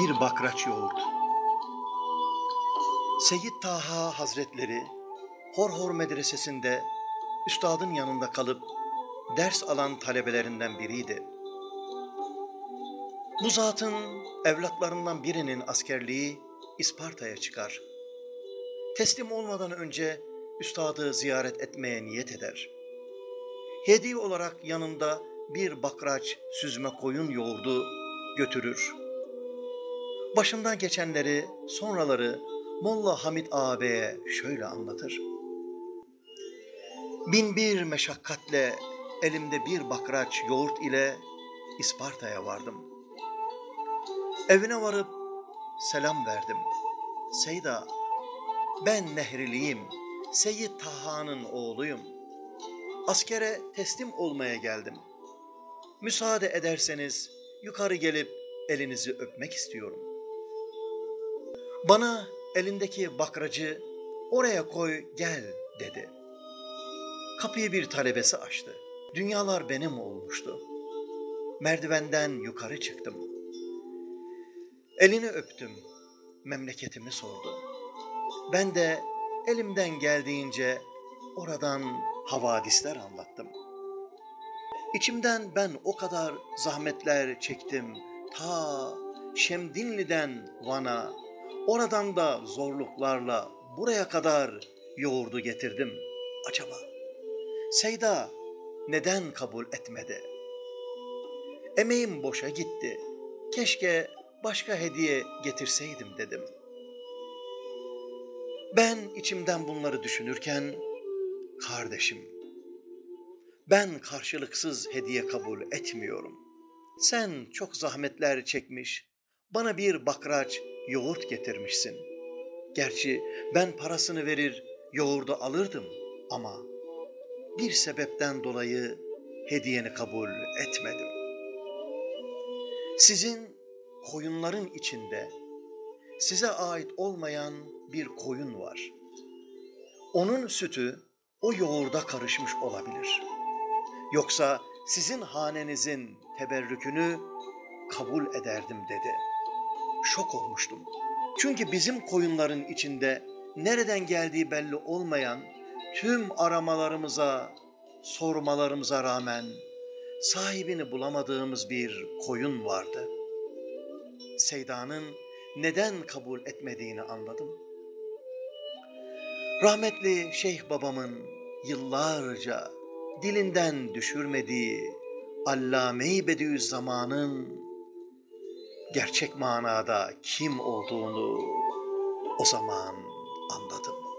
Bir bakraç yoğurt. Seyyid Taha Hazretleri Horhor Medresesi'nde üstadın yanında kalıp ders alan talebelerinden biriydi. Bu zatın evlatlarından birinin askerliği İsparta'ya çıkar. Teslim olmadan önce üstadı ziyaret etmeye niyet eder. Hediye olarak yanında bir bakraç süzme koyun yoğurdu götürür. Başından geçenleri, sonraları Molla Hamid ağabeye şöyle anlatır. Bin bir meşakkatle elimde bir bakraç yoğurt ile İsparta'ya vardım. Evine varıp selam verdim. Seyda, ben Nehriliyim, Seyyid Taha'nın oğluyum. Askere teslim olmaya geldim. Müsaade ederseniz yukarı gelip elinizi öpmek istiyorum. Bana elindeki bakracı oraya koy gel dedi. Kapıyı bir talebesi açtı. Dünyalar benim olmuştu. Merdivenden yukarı çıktım. Elini öptüm. Memleketimi sordu. Ben de elimden geldiğince oradan havadisler anlattım. İçimden ben o kadar zahmetler çektim. Ta Şemdinli'den Van'a, oradan da zorluklarla buraya kadar yoğurdu getirdim. Acaba Seyda neden kabul etmedi? Emeğim boşa gitti. Keşke başka hediye getirseydim dedim. Ben içimden bunları düşünürken kardeşim ben karşılıksız hediye kabul etmiyorum. Sen çok zahmetler çekmiş, bana bir bakraç yoğurt getirmişsin. Gerçi ben parasını verir yoğurdu alırdım ama bir sebepten dolayı hediyeni kabul etmedim. Sizin koyunların içinde size ait olmayan bir koyun var. Onun sütü o yoğurda karışmış olabilir. Yoksa sizin hanenizin teberrükünü kabul ederdim dedi. Şok olmuştum. Çünkü bizim koyunların içinde nereden geldiği belli olmayan tüm aramalarımıza, sormalarımıza rağmen sahibini bulamadığımız bir koyun vardı. Seyda'nın neden kabul etmediğini anladım. Rahmetli Şeyh babamın yıllarca dilinden düşürmediği Allame-i Bediüzzaman'ın gerçek manada kim olduğunu o zaman anladım.